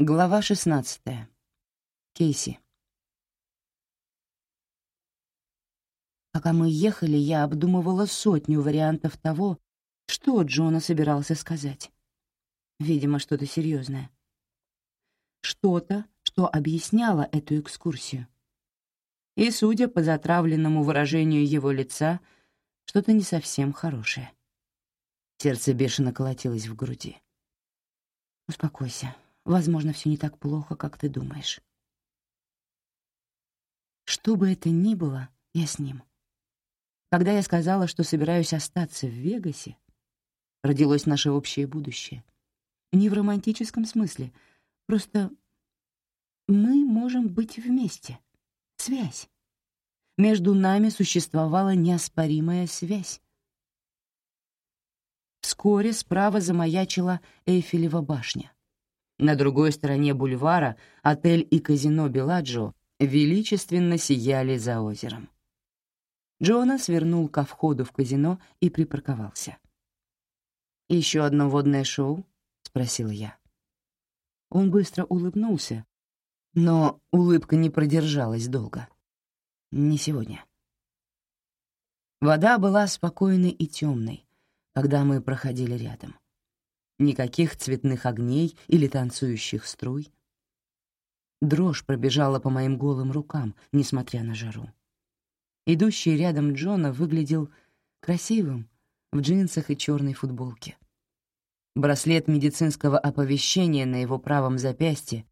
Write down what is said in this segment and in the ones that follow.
Глава 16. Кейси. Пока мы ехали, я обдумывала сотню вариантов того, что Джона собирался сказать. Видимо, что-то серьезное. Что-то, что объясняло эту экскурсию. И, судя по затравленному выражению его лица, что-то не совсем хорошее. Сердце бешено колотилось в груди. «Успокойся», Возможно, все не так плохо, как ты думаешь. Что бы это ни было, я с ним. Когда я сказала, что собираюсь остаться в Вегасе, родилось наше общее будущее. Не в романтическом смысле, просто мы можем быть вместе. Связь. Между нами существовала неоспоримая связь. Вскоре справа замаячила Эйфелева башня. На другой стороне бульвара отель и казино «Беладжо» величественно сияли за озером. Джона свернул ко входу в казино и припарковался. «Еще одно водное шоу?» — спросил я. Он быстро улыбнулся, но улыбка не продержалась долго. Не сегодня. Вода была спокойной и темной, когда мы проходили рядом. Никаких цветных огней или танцующих струй. Дрожь пробежала по моим голым рукам, несмотря на жару. Идущий рядом Джона выглядел красивым в джинсах и черной футболке. Браслет медицинского оповещения на его правом запястье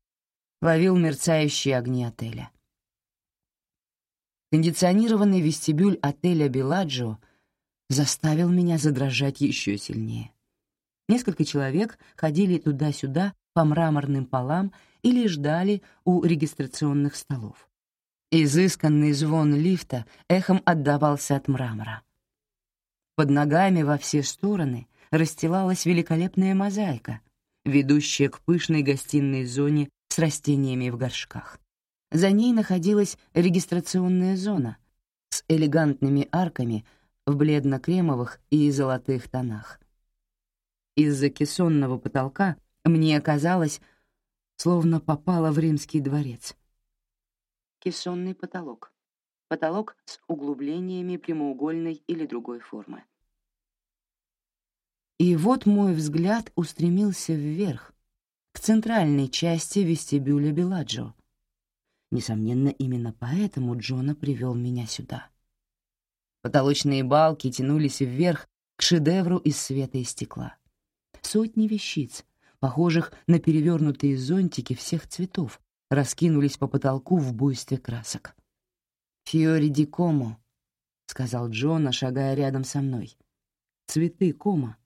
ловил мерцающие огни отеля. Кондиционированный вестибюль отеля «Беладжио» заставил меня задрожать еще сильнее. Несколько человек ходили туда-сюда по мраморным полам или ждали у регистрационных столов. Изысканный звон лифта эхом отдавался от мрамора. Под ногами во все стороны расстилалась великолепная мозаика, ведущая к пышной гостиной зоне с растениями в горшках. За ней находилась регистрационная зона с элегантными арками в бледно-кремовых и золотых тонах — из-за кессонного потолка мне казалось, словно попала в римский дворец. Кессонный потолок. Потолок с углублениями прямоугольной или другой формы. И вот мой взгляд устремился вверх, к центральной части вестибюля Беладжо. Несомненно, именно поэтому Джона привел меня сюда. Потолочные балки тянулись вверх к шедевру из света и стекла сотни вещиц, похожих на перевернутые зонтики всех цветов, раскинулись по потолку в буйстве красок. «Фьори ди комо», — сказал Джона, шагая рядом со мной. «Цветы кома,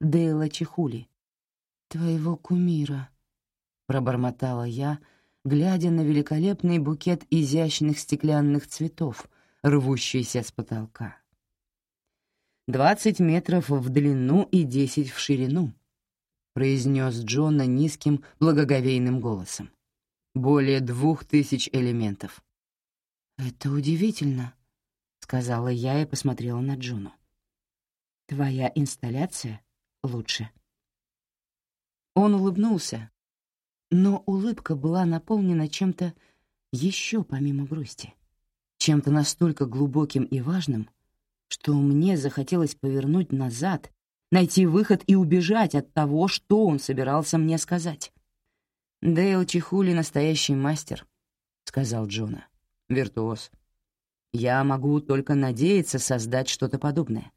Дейла Чехули». «Твоего кумира», — пробормотала я, глядя на великолепный букет изящных стеклянных цветов, рвущийся с потолка. Двадцать метров в длину и десять в ширину —— произнес Джона низким, благоговейным голосом. «Более двух тысяч элементов». «Это удивительно», — сказала я и посмотрела на Джуну. «Твоя инсталляция лучше». Он улыбнулся, но улыбка была наполнена чем-то еще помимо грусти, чем-то настолько глубоким и важным, что мне захотелось повернуть назад найти выход и убежать от того, что он собирался мне сказать. «Дейл Чихули — настоящий мастер», — сказал Джона. «Виртуоз. Я могу только надеяться создать что-то подобное.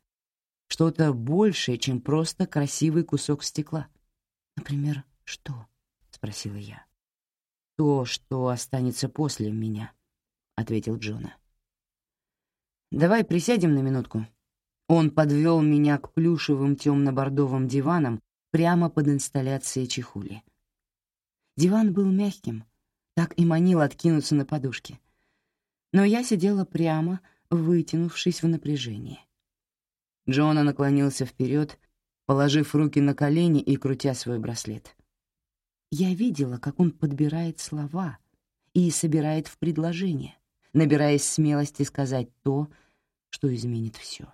Что-то большее, чем просто красивый кусок стекла». «Например, что?» — спросила я. «То, что останется после меня», — ответил Джона. «Давай присядем на минутку», он подвел меня к плюшевым темно-бордовым диванам прямо под инсталляцией чехули. Диван был мягким, так и манил откинуться на подушке. Но я сидела прямо, вытянувшись в напряжении. Джона наклонился вперед, положив руки на колени и крутя свой браслет. Я видела, как он подбирает слова и собирает в предложение, набираясь смелости сказать то, что изменит все.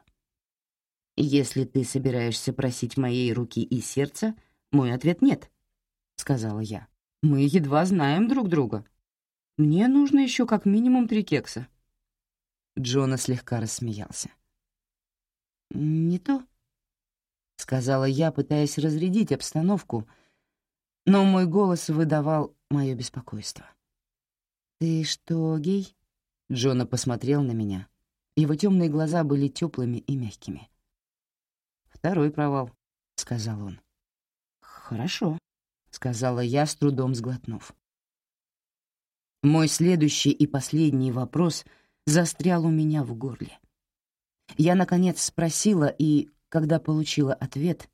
«Если ты собираешься просить моей руки и сердца, мой ответ — нет», — сказала я. Мы едва знаем друг друга. Мне нужно еще как минимум три кекса». Джона слегка рассмеялся. «Не то», — сказала я, пытаясь разрядить обстановку, но мой голос выдавал мое беспокойство. «Ты что, гей?» Джона посмотрел на меня. Его темные глаза были теплыми и мягкими. «Второй провал», — сказал он. «Хорошо», — сказала я, с трудом сглотнув. Мой следующий и последний вопрос застрял у меня в горле. Я, наконец, спросила, и, когда получила ответ,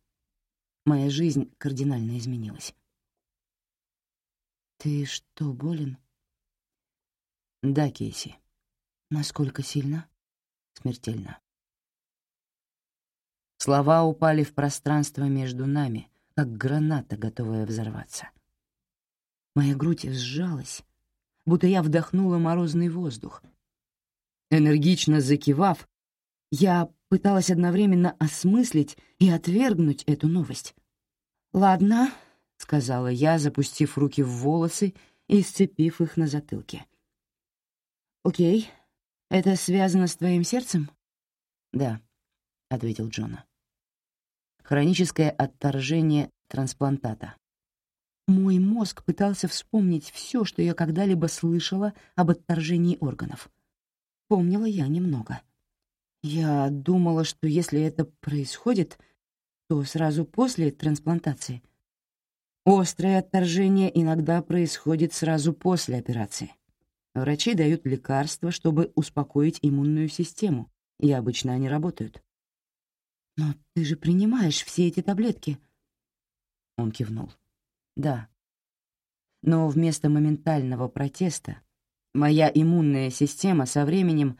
моя жизнь кардинально изменилась. «Ты что, болен?» «Да, Кейси». «Насколько сильно?» «Смертельно». Слова упали в пространство между нами, как граната, готовая взорваться. Моя грудь сжалась, будто я вдохнула морозный воздух. Энергично закивав, я пыталась одновременно осмыслить и отвергнуть эту новость. «Ладно», — сказала я, запустив руки в волосы и сцепив их на затылке. «Окей, это связано с твоим сердцем?» «Да», — ответил Джона. «Хроническое отторжение трансплантата». Мой мозг пытался вспомнить все, что я когда-либо слышала об отторжении органов. Помнила я немного. Я думала, что если это происходит, то сразу после трансплантации. Острое отторжение иногда происходит сразу после операции. Врачи дают лекарства, чтобы успокоить иммунную систему, и обычно они работают. «Но ты же принимаешь все эти таблетки?» Он кивнул. «Да. Но вместо моментального протеста моя иммунная система со временем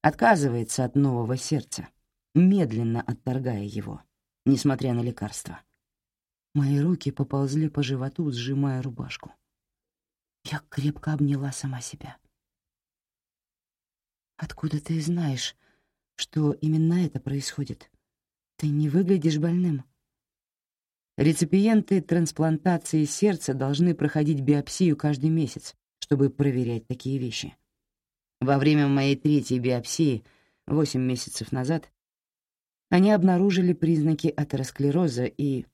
отказывается от нового сердца, медленно отторгая его, несмотря на лекарства. Мои руки поползли по животу, сжимая рубашку. Я крепко обняла сама себя. «Откуда ты знаешь, что именно это происходит? Ты не выглядишь больным». Реципиенты трансплантации сердца должны проходить биопсию каждый месяц, чтобы проверять такие вещи. Во время моей третьей биопсии, 8 месяцев назад, они обнаружили признаки атеросклероза и...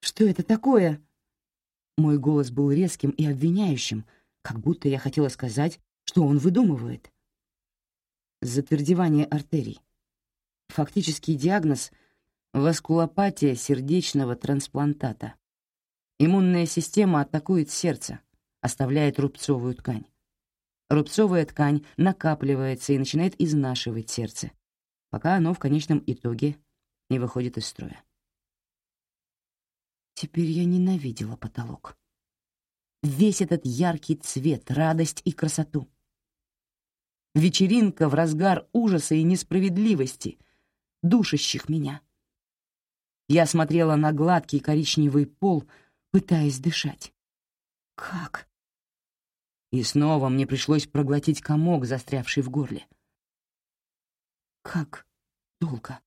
«Что это такое?» Мой голос был резким и обвиняющим, как будто я хотела сказать, что он выдумывает. Затвердевание артерий. Фактический диагноз — васкулопатия сердечного трансплантата. Иммунная система атакует сердце, оставляет рубцовую ткань. Рубцовая ткань накапливается и начинает изнашивать сердце, пока оно в конечном итоге не выходит из строя. Теперь я ненавидела потолок. Весь этот яркий цвет, радость и красоту. Вечеринка в разгар ужаса и несправедливости, душащих меня. Я смотрела на гладкий коричневый пол, пытаясь дышать. Как? И снова мне пришлось проглотить комок, застрявший в горле. Как долго?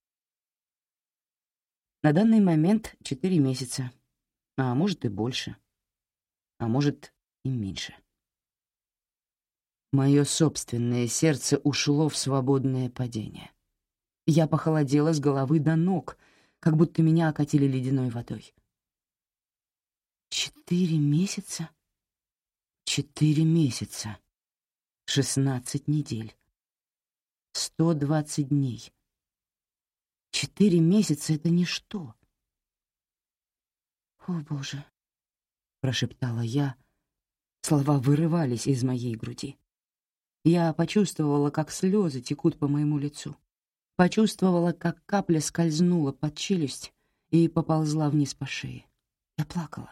На данный момент четыре месяца, а может и больше, а может и меньше. Мое собственное сердце ушло в свободное падение. Я похолодела с головы до ног, как будто меня окатили ледяной водой. Четыре месяца? Четыре месяца, шестнадцать недель, сто двадцать дней. Четыре месяца — это ничто. «О, Боже!» — прошептала я. Слова вырывались из моей груди. Я почувствовала, как слезы текут по моему лицу. Почувствовала, как капля скользнула под челюсть и поползла вниз по шее. Я плакала.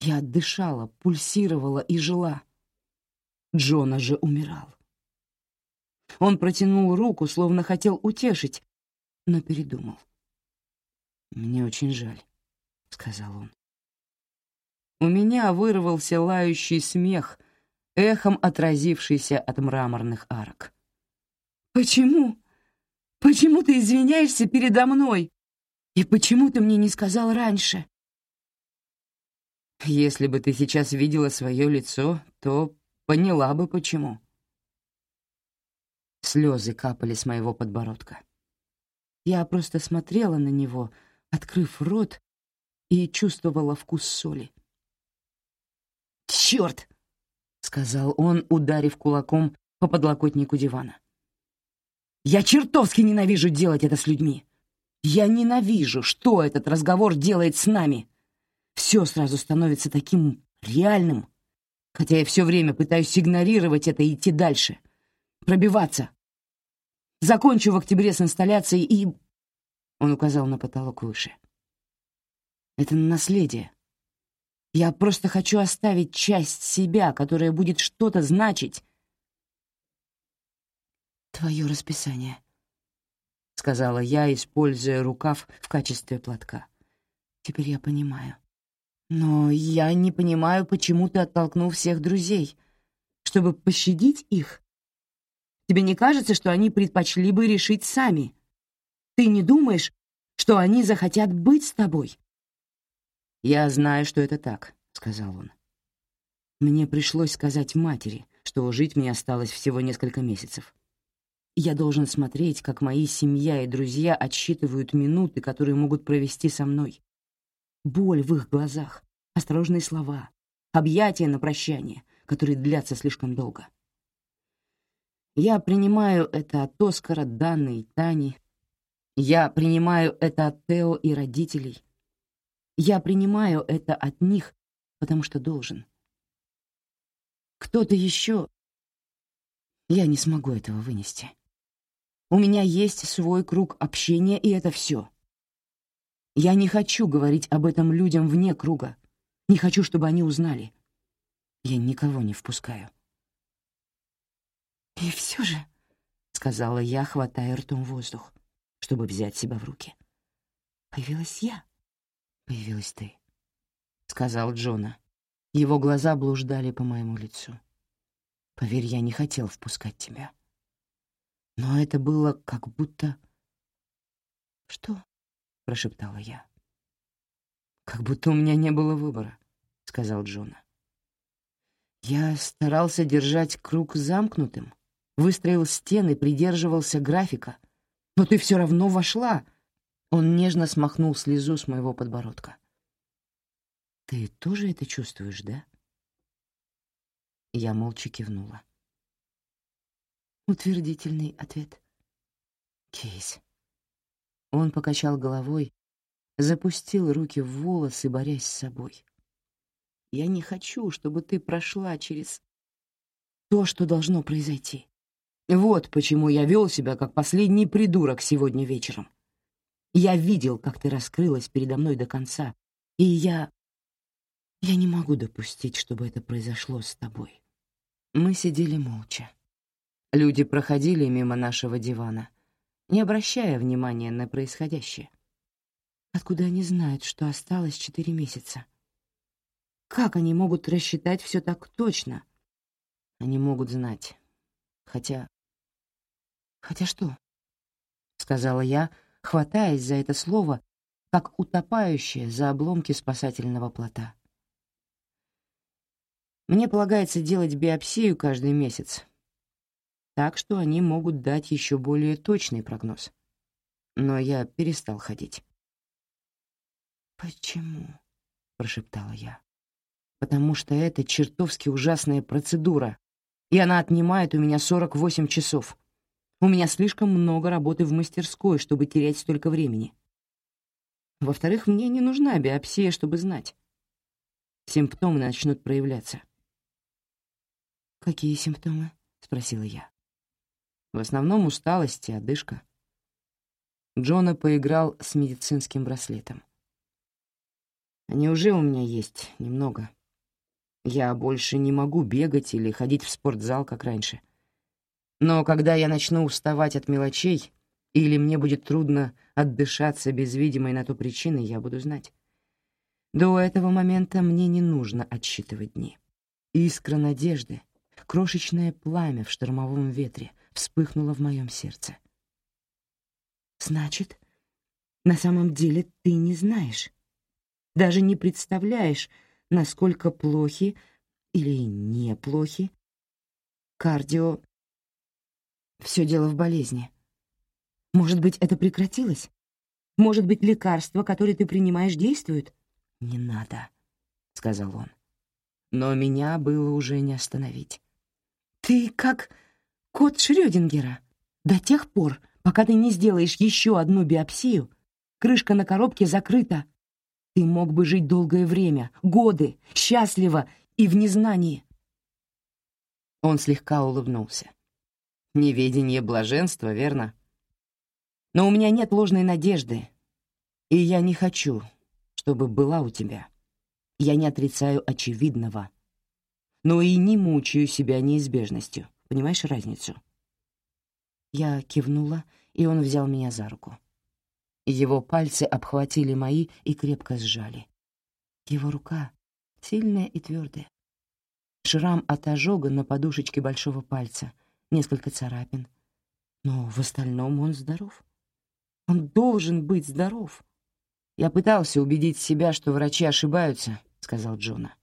Я дышала, пульсировала и жила. Джона же умирал. Он протянул руку, словно хотел утешить, но передумал. «Мне очень жаль», — сказал он. У меня вырвался лающий смех, эхом отразившийся от мраморных арок. «Почему? Почему ты извиняешься передо мной? И почему ты мне не сказал раньше?» Если бы ты сейчас видела свое лицо, то поняла бы, почему. Слезы капали с моего подбородка. Я просто смотрела на него, открыв рот, и чувствовала вкус соли. «Чёрт!» — сказал он, ударив кулаком по подлокотнику дивана. «Я чертовски ненавижу делать это с людьми. Я ненавижу, что этот разговор делает с нами. Все сразу становится таким реальным, хотя я все время пытаюсь игнорировать это и идти дальше, пробиваться. Закончу в октябре с инсталляцией и...» Он указал на потолок выше. «Это наследие. Я просто хочу оставить часть себя, которая будет что-то значить». «Твое расписание», — сказала я, используя рукав в качестве платка. «Теперь я понимаю. Но я не понимаю, почему ты оттолкнул всех друзей. Чтобы пощадить их? Тебе не кажется, что они предпочли бы решить сами? Ты не думаешь, что они захотят быть с тобой?» «Я знаю, что это так», — сказал он. «Мне пришлось сказать матери, что жить мне осталось всего несколько месяцев. Я должен смотреть, как мои семья и друзья отсчитывают минуты, которые могут провести со мной. Боль в их глазах, осторожные слова, объятия на прощание, которые длятся слишком долго. Я принимаю это от Оскара, Даны и Тани. Я принимаю это от Тео и родителей. Я принимаю это от них, потому что должен. Кто-то еще... Я не смогу этого вынести. У меня есть свой круг общения, и это все. Я не хочу говорить об этом людям вне круга. Не хочу, чтобы они узнали. Я никого не впускаю. «И все же», — сказала я, хватая ртом воздух, чтобы взять себя в руки. «Появилась я. Появилась ты», — сказал Джона. Его глаза блуждали по моему лицу. «Поверь, я не хотел впускать тебя. Но это было как будто...» «Что?» — прошептала я. «Как будто у меня не было выбора», — сказал Джона. Я старался держать круг замкнутым, выстроил стены, придерживался графика. Но ты все равно вошла. Он нежно смахнул слезу с моего подбородка. Ты тоже это чувствуешь, да? Я молча кивнула. Утвердительный ответ. Кейс. Он покачал головой, запустил руки в волосы, борясь с собой. Я не хочу, чтобы ты прошла через то, что должно произойти. Вот почему я вел себя как последний придурок сегодня вечером. Я видел, как ты раскрылась передо мной до конца, и я... Я не могу допустить, чтобы это произошло с тобой. Мы сидели молча. Люди проходили мимо нашего дивана, не обращая внимания на происходящее. Откуда они знают, что осталось четыре месяца? Как они могут рассчитать все так точно? Они могут знать. Хотя «Хотя что?» — сказала я, хватаясь за это слово, как утопающая за обломки спасательного плота. Мне полагается делать биопсию каждый месяц, так что они могут дать еще более точный прогноз. Но я перестал ходить. «Почему?» — прошептала я. «Потому что это чертовски ужасная процедура, и она отнимает у меня 48 часов. У меня слишком много работы в мастерской, чтобы терять столько времени. Во-вторых, мне не нужна биопсия, чтобы знать. Симптомы начнут проявляться. «Какие симптомы?» — спросила я. В основном усталость и одышка. Джона поиграл с медицинским браслетом. Они уже у меня есть, немного. Я больше не могу бегать или ходить в спортзал, как раньше. Но когда я начну уставать от мелочей, или мне будет трудно отдышаться без видимой на то причины, я буду знать. До этого момента мне не нужно отсчитывать дни. Искра надежды, крошечное пламя в штормовом ветре вспыхнуло в моем сердце. «Значит, на самом деле ты не знаешь, даже не представляешь, насколько плохи или неплохи. Кардио... Все дело в болезни. Может быть, это прекратилось? Может быть, лекарства, которые ты принимаешь, действуют? Не надо, — сказал он. Но меня было уже не остановить. Ты как кот Шрёдингера. До тех пор, пока ты не сделаешь еще одну биопсию, крышка на коробке закрыта. Ты мог бы жить долгое время, годы, счастливо и в незнании. Он слегка улыбнулся. Неведение блаженства, верно? Но у меня нет ложной надежды, и я не хочу, чтобы была у тебя. Я не отрицаю очевидного, но и не мучаю себя неизбежностью. Понимаешь разницу? Я кивнула, и он взял меня за руку. Его пальцы обхватили мои и крепко сжали. Его рука сильная и твердая. Шрам от ожога на подушечке большого пальца, несколько царапин. Но в остальном он здоров. Он должен быть здоров. Я пытался убедить себя, что врачи ошибаются, — сказал Джона.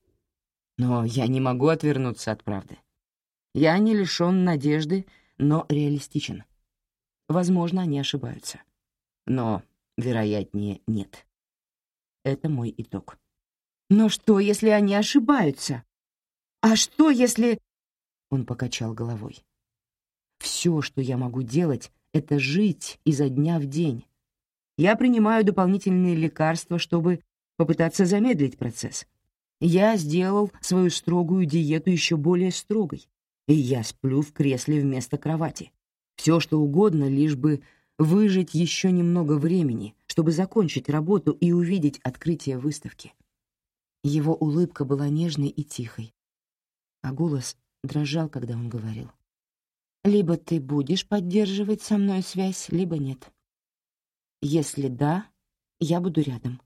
Но я не могу отвернуться от правды. Я не лишён надежды, но реалистичен. Возможно, они ошибаются. Но, вероятнее, нет. Это мой итог. Но что, если они ошибаются? А что, если... Он покачал головой. Все, что я могу делать, это жить изо дня в день. Я принимаю дополнительные лекарства, чтобы попытаться замедлить процесс. Я сделал свою строгую диету еще более строгой, и я сплю в кресле вместо кровати. Все, что угодно, лишь бы выжить еще немного времени, чтобы закончить работу и увидеть открытие выставки. Его улыбка была нежной и тихой, а голос дрожал, когда он говорил. «Либо ты будешь поддерживать со мной связь, либо нет. Если да, я буду рядом,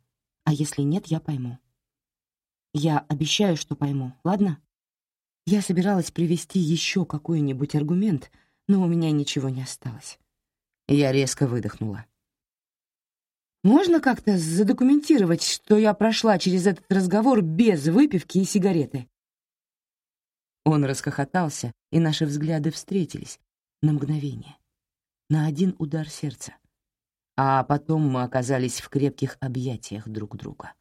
а если нет, я пойму. Я обещаю, что пойму, ладно?» Я собиралась привести еще какой-нибудь аргумент, но у меня ничего не осталось. Я резко выдохнула. Можно как-то задокументировать, что я прошла через этот разговор без выпивки и сигареты? Он расхохотался, и наши взгляды встретились на мгновение, на один удар сердца. А потом мы оказались в крепких объятиях друг друга.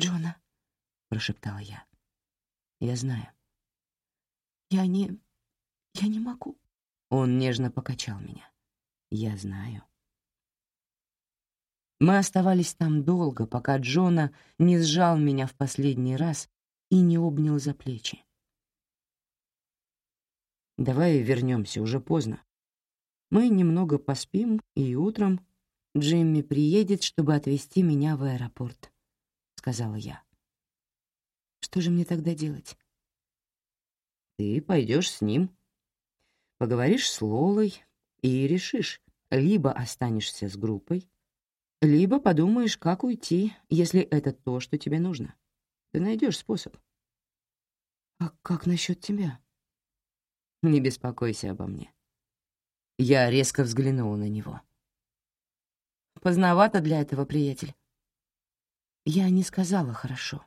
«Джона», — прошептала я, — «я знаю». «Я не... я не могу». Он нежно покачал меня. «Я знаю». Мы оставались там долго, пока Джона не сжал меня в последний раз и не обнял за плечи. Давай вернемся, уже поздно. Мы немного поспим, и утром Джимми приедет, чтобы отвезти меня в аэропорт, — сказала я. Что же мне тогда делать? Ты пойдешь с ним, поговоришь с Лолой и решишь, либо останешься с группой, либо подумаешь, как уйти, если это то, что тебе нужно. Ты найдешь способ. А как насчет тебя? Не беспокойся обо мне. Я резко взглянула на него. Поздновато для этого, приятель. Я не сказала хорошо.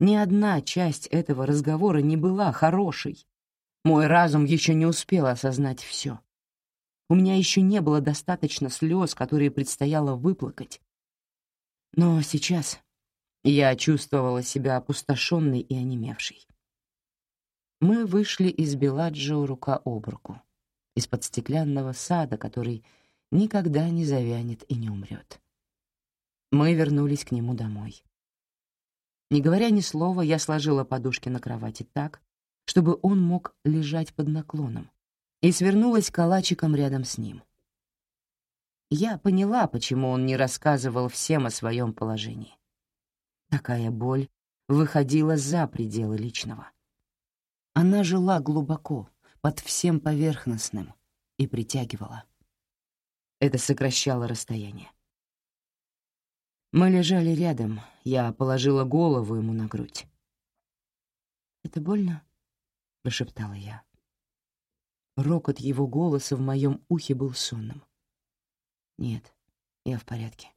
Ни одна часть этого разговора не была хорошей. Мой разум еще не успел осознать все. У меня еще не было достаточно слез, которые предстояло выплакать. Но сейчас я чувствовала себя опустошенной и онемевшей. Мы вышли из Беладжио рука об руку, из-под стеклянного сада, который никогда не завянет и не умрет. Мы вернулись к нему домой. Не говоря ни слова, я сложила подушки на кровати так, чтобы он мог лежать под наклоном, и свернулась калачиком рядом с ним. Я поняла, почему он не рассказывал всем о своем положении. Такая боль выходила за пределы личного. Она жила глубоко, под всем поверхностным, и притягивала. Это сокращало расстояние. Мы лежали рядом, я положила голову ему на грудь. «Это больно?» — прошептала я. Рокот его голоса в моем ухе был сонным. «Нет, я в порядке».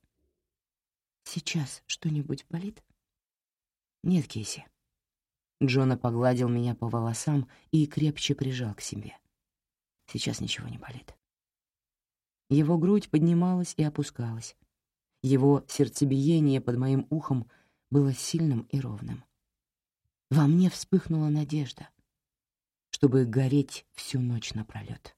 «Сейчас что-нибудь болит?» «Нет, Кейси». Джона погладил меня по волосам и крепче прижал к себе. Сейчас ничего не болит. Его грудь поднималась и опускалась. Его сердцебиение под моим ухом было сильным и ровным. Во мне вспыхнула надежда, чтобы гореть всю ночь напролёт.